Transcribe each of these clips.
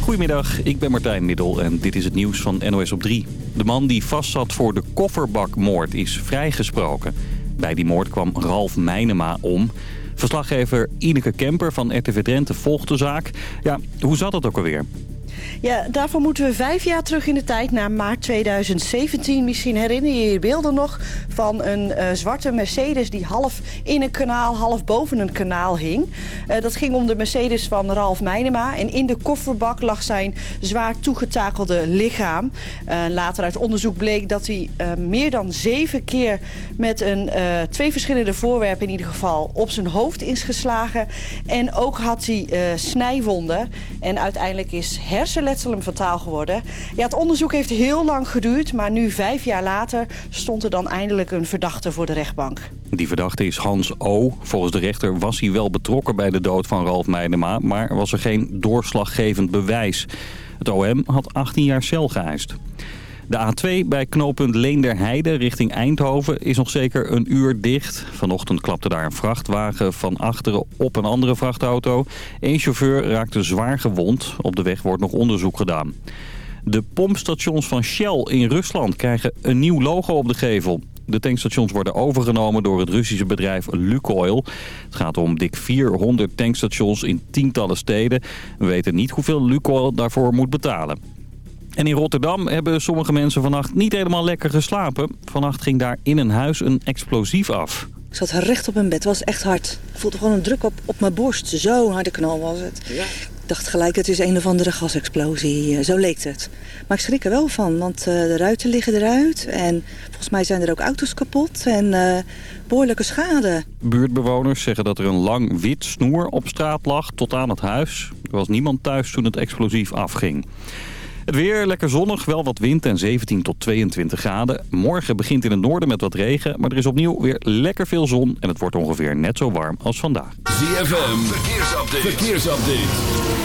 Goedemiddag, ik ben Martijn Middel en dit is het nieuws van NOS op 3. De man die vastzat voor de kofferbakmoord is vrijgesproken. Bij die moord kwam Ralf Meinema om. Verslaggever Ineke Kemper van RTV Drenthe volgt de zaak. Ja, hoe zat het ook alweer? Ja, daarvoor moeten we vijf jaar terug in de tijd, naar maart 2017. Misschien herinner je je beelden nog van een uh, zwarte Mercedes... die half in een kanaal, half boven een kanaal hing. Uh, dat ging om de Mercedes van Ralf Meinema. En in de kofferbak lag zijn zwaar toegetakelde lichaam. Uh, later uit onderzoek bleek dat hij meer dan zeven keer... met een, twee verschillende voorwerpen in ieder geval op zijn hoofd is geslagen. En ook had hij snijwonden. En uiteindelijk is hersenletsel hem fataal geworden. Ja, het onderzoek heeft heel lang geduurd, maar nu vijf jaar later stond er dan eindelijk een verdachte voor de rechtbank. Die verdachte is Hans O. Volgens de rechter was hij wel betrokken bij de dood van Ralf Meijnema, maar was er geen doorslaggevend bewijs. Het OM had 18 jaar cel geëist. De A2 bij knooppunt Leenderheide richting Eindhoven is nog zeker een uur dicht. Vanochtend klapte daar een vrachtwagen van achteren op een andere vrachtauto. Eén chauffeur raakte zwaar gewond. Op de weg wordt nog onderzoek gedaan. De pompstations van Shell in Rusland krijgen een nieuw logo op de gevel. De tankstations worden overgenomen door het Russische bedrijf Lukoil. Het gaat om dik 400 tankstations in tientallen steden. We weten niet hoeveel Lukoil daarvoor moet betalen. En in Rotterdam hebben sommige mensen vannacht niet helemaal lekker geslapen. Vannacht ging daar in een huis een explosief af. Ik zat recht op mijn bed, het was echt hard. Ik voelde gewoon een druk op, op mijn borst. Zo'n harde knal was het. Ja. Ik dacht gelijk, het is een of andere gasexplosie. Zo leek het. Maar ik schrik er wel van, want uh, de ruiten liggen eruit. En volgens mij zijn er ook auto's kapot en uh, behoorlijke schade. Buurtbewoners zeggen dat er een lang wit snoer op straat lag tot aan het huis. Er was niemand thuis toen het explosief afging. Het weer lekker zonnig, wel wat wind en 17 tot 22 graden. Morgen begint in het noorden met wat regen, maar er is opnieuw weer lekker veel zon... en het wordt ongeveer net zo warm als vandaag. ZFM, verkeersupdate. verkeersupdate.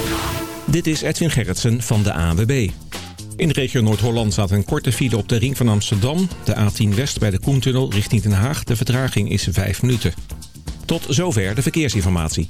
Dit is Edwin Gerritsen van de ANWB. In de regio Noord-Holland staat een korte file op de ring van Amsterdam. De A10 West bij de Koentunnel richting Den Haag. De vertraging is 5 minuten. Tot zover de verkeersinformatie.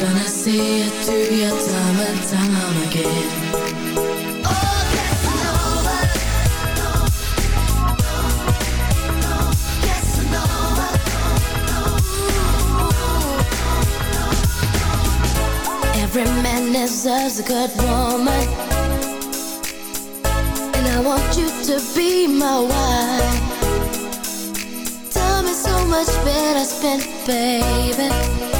Gonna it time and time again. Oh. Casanova. Every man deserves a good woman. And I want you to be my wife. Time is so much better spent, baby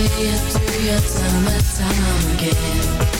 See it through your time and time again.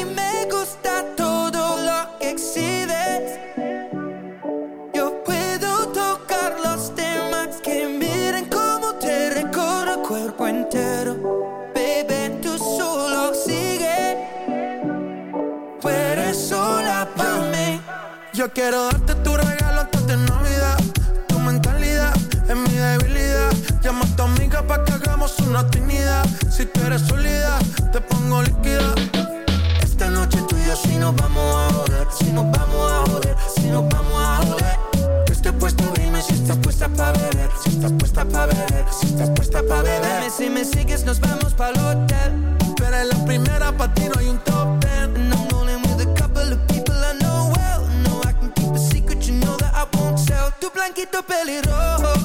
Yo quiero darte tu regalo antes de Navidad. Tu mentalidad es mi debilidad. Llama a tu amiga pa' que hagamos una trinidad. Si tú eres sólida, te pongo líquida. Esta noche tú y yo si nos vamos a joder, si nos vamos a joder, si nos vamos a joder. Estoy puesto, dime si estás puesta pa' beber, si estás puesta pa' beber, si estás puesta pa' beber. Dime si me sigues, nos vamos pa'l hotel. Pero en la primera pa' ti no hay un top blanquito pelirrojo.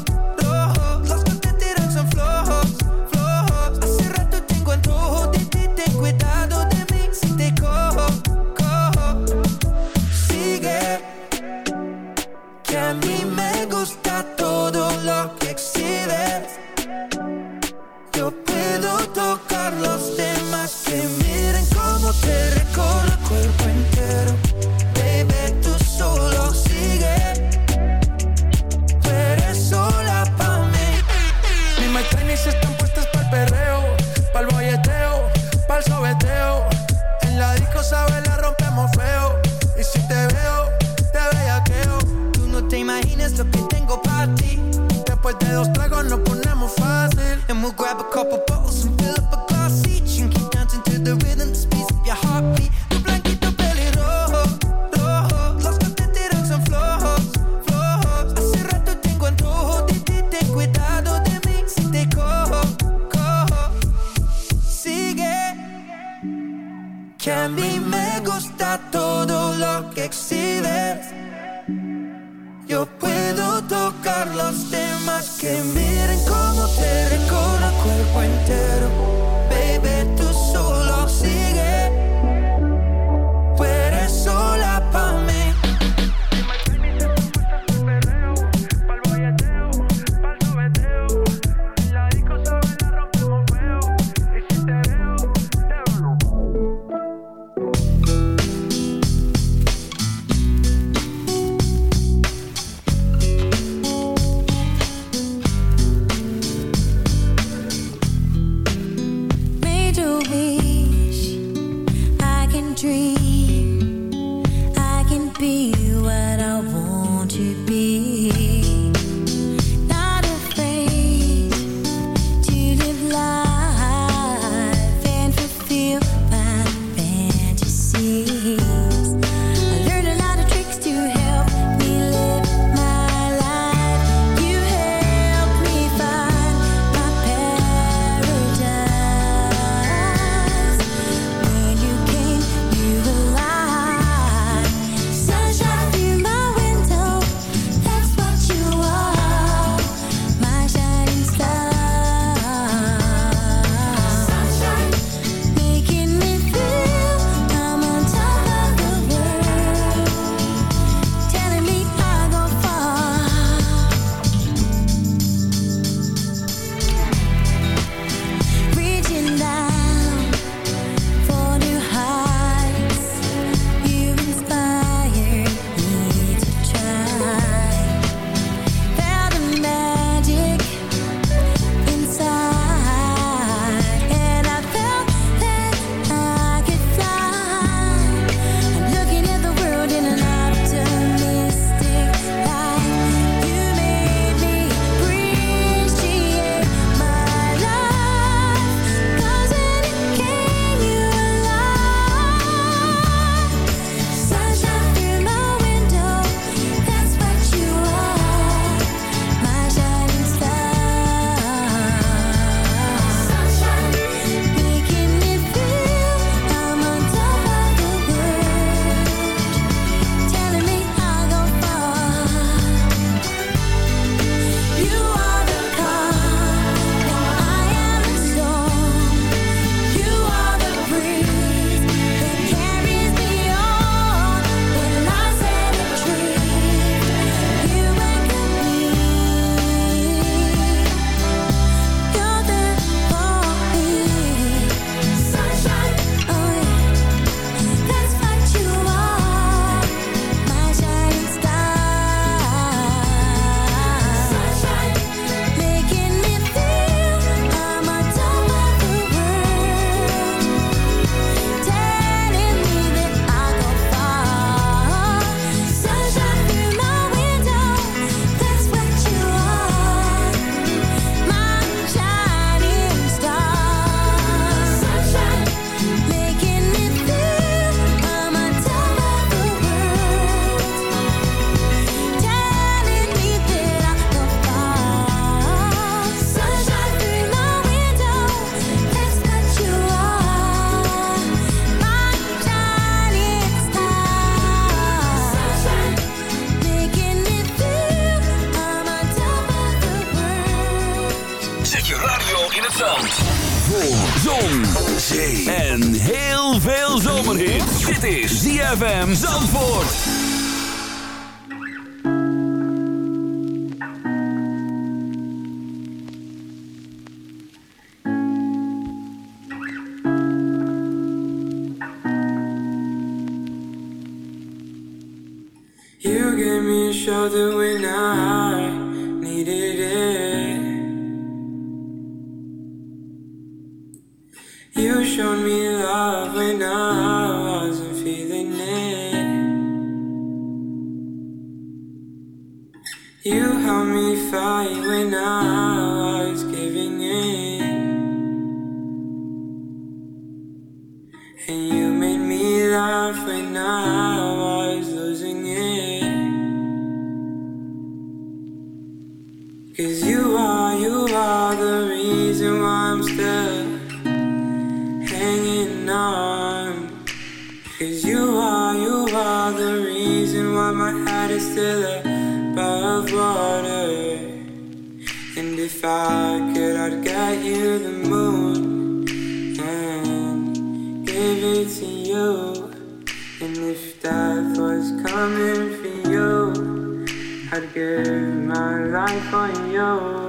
heart.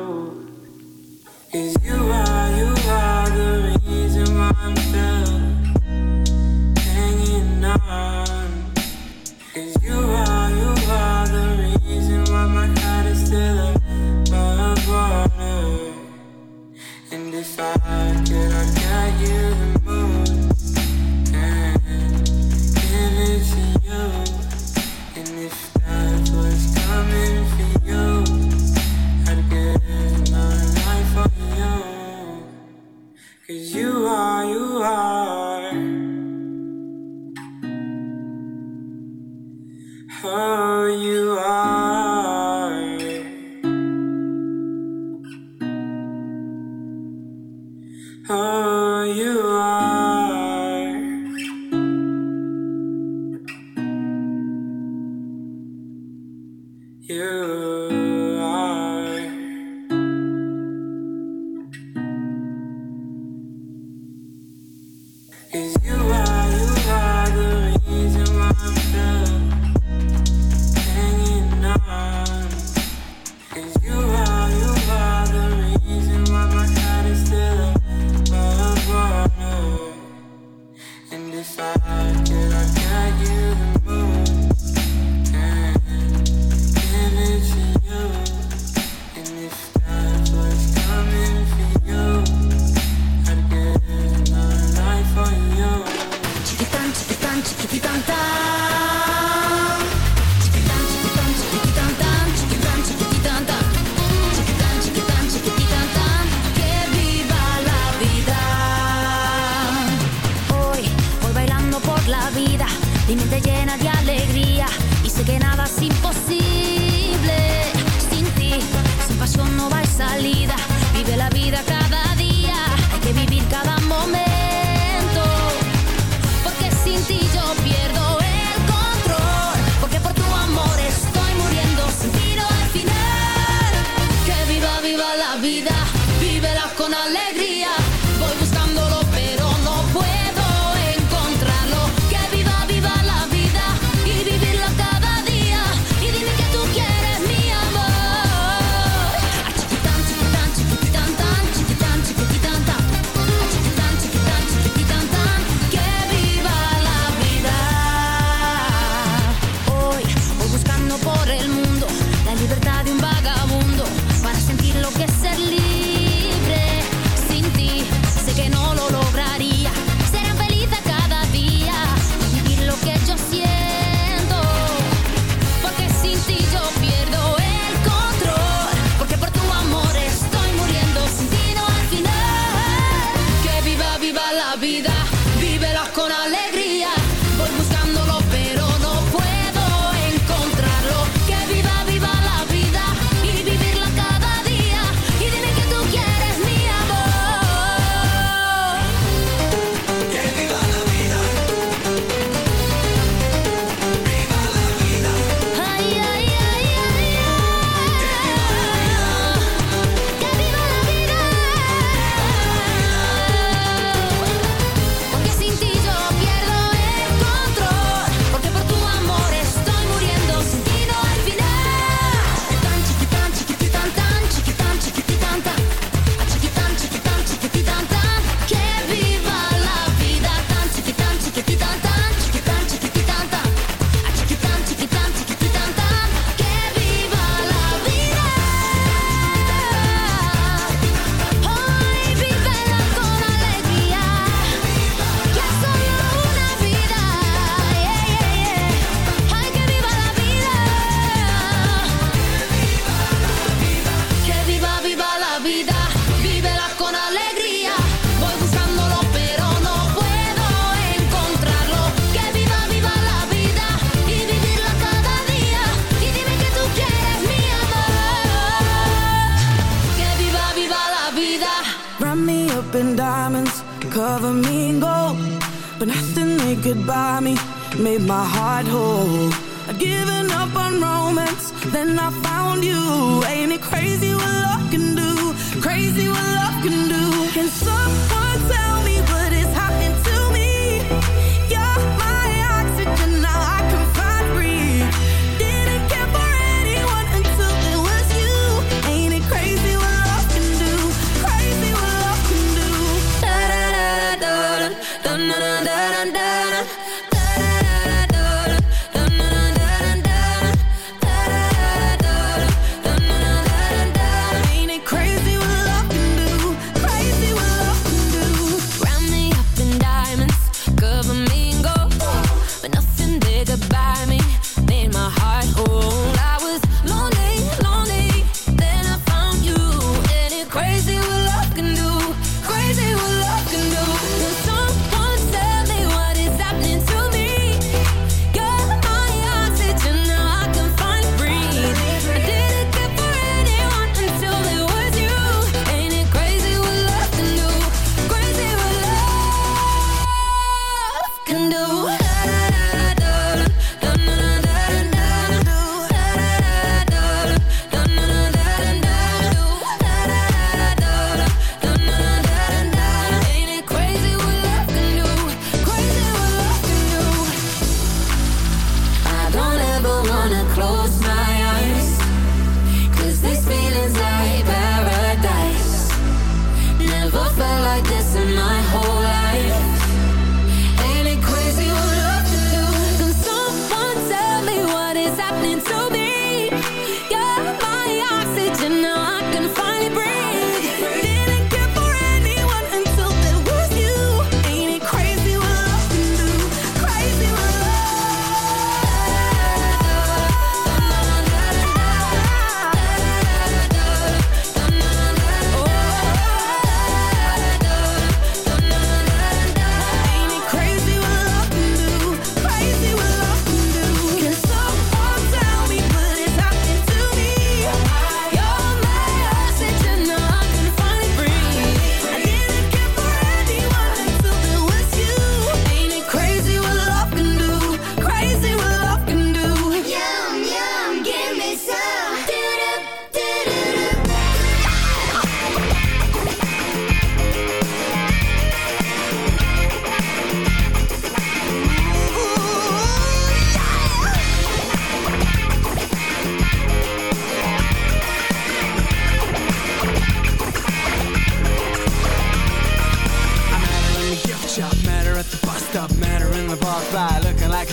la vida, mi mente llena de alegría y sé que nada es imposible. Sin ti, sin pasión no hay salida, vive la vida cada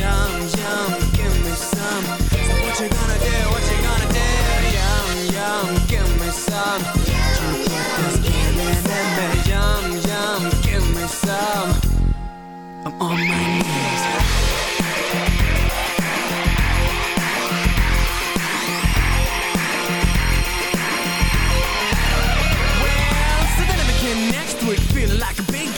yum yum, give me some. So what you gonna do? What you gonna do? Yum yum, give me some. You put this feeling in me. Yum yum, give me some. I'm on my knees.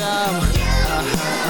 time. Uh.